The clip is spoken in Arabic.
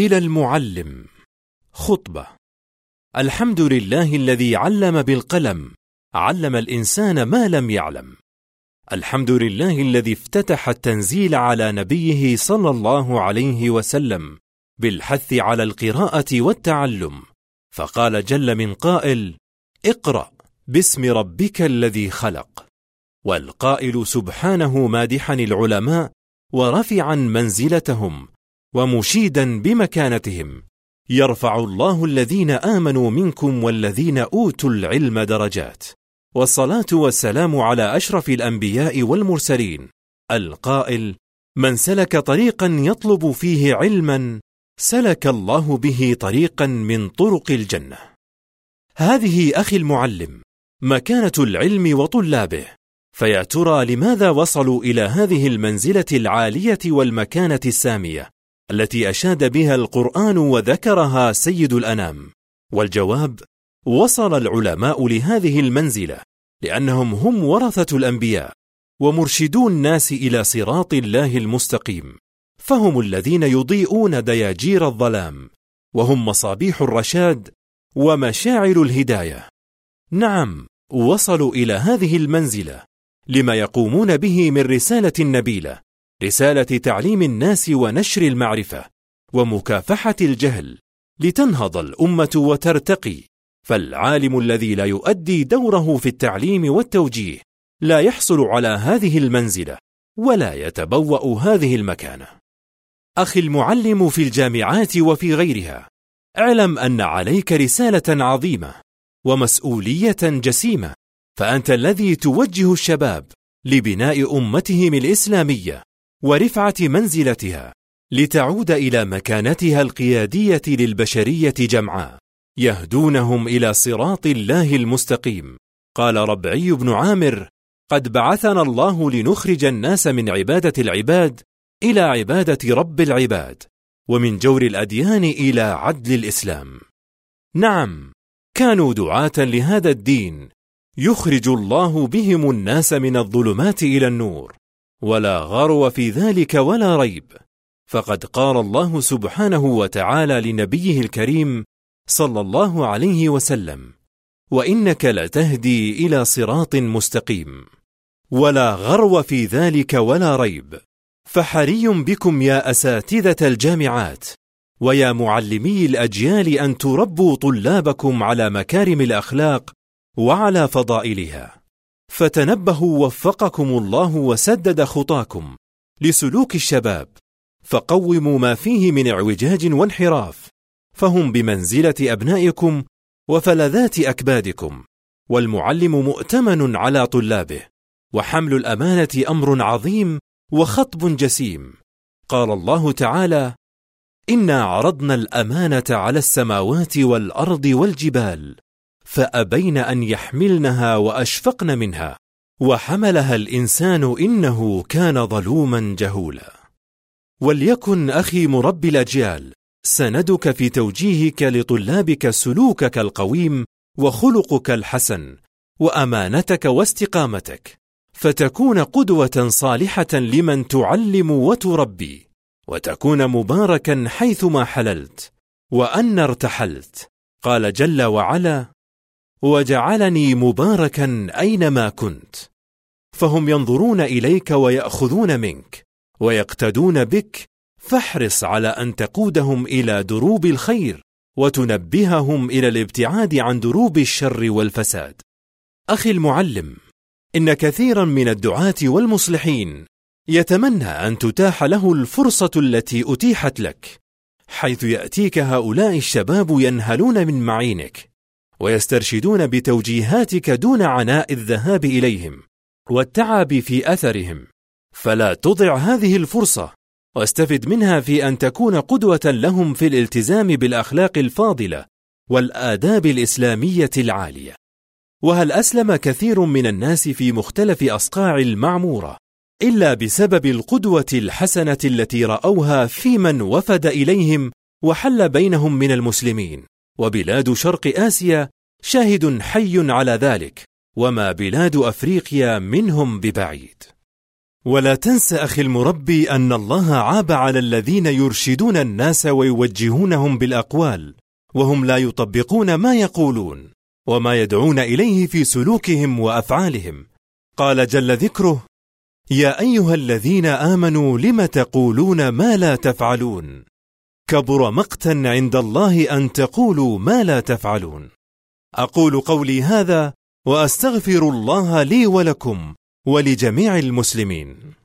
إلى المعلم. خطبة. الحمد لله الذي علم بالقلم. علم الإنسان ما لم يعلم. الحمد لله الذي افتتح التنزيل على نبيه صلى الله عليه وسلم بالحث على القراءة والتعلم. فقال جل من قائل اقرأ باسم ربك الذي خلق والقائل سبحانه مادحا العلماء ورفعا منزلتهم ومشيدا بمكانتهم. يرفع الله الذين آمنوا منكم والذين أوتوا العلم درجات. والصلاة والسلام على أشرف الأنبياء والمرسلين. القائل من سلك طريقا يطلب فيه علما سلك الله به طريقا من طرق الجنة. هذه أخي المعلم مكانة العلم وطلابه. فيا ترى لماذا وصلوا إلى هذه المنزلة العالية والمكانة السامية؟ التي أشاد بها القرآن وذكرها سيد الأنام. والجواب وصل العلماء لهذه المنزلة لأنهم هم ورثة الأنبياء ومرشدو الناس إلى صراط الله المستقيم فهم الذين يضيئون دياجير الظلام وهم مصابيح الرشاد ومشاعر الهداية. نعم وصلوا إلى هذه المنزلة لما يقومون به من رسالة نبيلة. رسالة تعليم الناس ونشر المعرفة ومكافحة الجهل لتنهض الأمة وترتقي. فالعالم الذي لا يؤدي دوره في التعليم والتوجيه لا يحصل على هذه المنزلة ولا يتبوأ هذه المكانة. أخي المعلم في الجامعات وفي غيرها اعلم أن عليك رسالة عظيمة ومسؤولية جسيمة فأنت الذي توجه الشباب لبناء أمتهم الإسلامية ورفعة منزلتها لتعود إلى مكانتها القيادية للبشرية جمعاء. يهدونهم إلى صراط الله المستقيم. قال ربعي بن عامر قد بعثنا الله لنخرج الناس من عبادة العباد إلى عبادة رب العباد ومن جور الأديان إلى عدل الإسلام. نعم كانوا دعاة لهذا الدين يخرج الله بهم الناس من الظلمات إلى النور. ولا غرو في ذلك ولا ريب. فقد قال الله سبحانه وتعالى لنبيه الكريم صلى الله عليه وسلم وإنك لتهدي إلى صراط مستقيم. ولا غرو في ذلك ولا ريب. فحري بكم يا أساتذة الجامعات ويا معلمي الأجيال أن تربوا طلابكم على مكارم الأخلاق وعلى فضائلها. فتنبهوا وفقكم الله وسدد خطاكم لسلوك الشباب فقوموا ما فيه من اعوجاج وانحراف فهم بمنزلة أبنائكم وفلذات أكبادكم والمعلم مؤتمن على طلابه وحمل الأمانة أمر عظيم وخطب جسيم. قال الله تعالى إنا عرضنا الأمانة على السماوات والأرض والجبال فأبين أن يحملنها وأشفقن منها وحملها الإنسان إنه كان ظلوما جهولا. وليكن أخي مربي الأجيال سندك في توجيهك لطلابك سلوكك القويم وخلقك الحسن وأمانتك واستقامتك فتكون قدوة صالحة لمن تعلم وتربي وتكون مباركا حيثما حللت وأن ارتحلت. قال جل وعلا وجعلني مباركا أينما كنت. فهم ينظرون إليك ويأخذون منك ويقتدون بك فاحرص على أن تقودهم إلى دروب الخير وتنبههم إلى الابتعاد عن دروب الشر والفساد. أخي المعلم إن كثيرا من الدعاة والمصلحين يتمنى أن تتاح له الفرصة التي أتيحت لك حيث يأتيك هؤلاء الشباب ينهلون من معينك. ويسترشدون بتوجيهاتك دون عناء الذهاب إليهم والتعب في أثرهم. فلا تضع هذه الفرصة. واستفد منها في أن تكون قدوة لهم في الالتزام بالأخلاق الفاضلة والآداب الإسلامية العالية. وهل أسلم كثير من الناس في مختلف أصقاع المعمورة إلا بسبب القدوة الحسنة التي رأوها في من وفد إليهم وحل بينهم من المسلمين؟ وبلاد شرق آسيا شاهد حي على ذلك وما بلاد أفريقيا منهم ببعيد. ولا تنس أخي المربي أن الله عاب على الذين يرشدون الناس ويوجهونهم بالأقوال وهم لا يطبقون ما يقولون وما يدعون إليه في سلوكهم وأفعالهم. قال جل ذكره يا أيها الذين آمنوا لم تقولون ما لا تفعلون؟ كبر مقتا عند الله أن تقولوا ما لا تفعلون. أقول قولي هذا وأستغفر الله لي ولكم ولجميع المسلمين.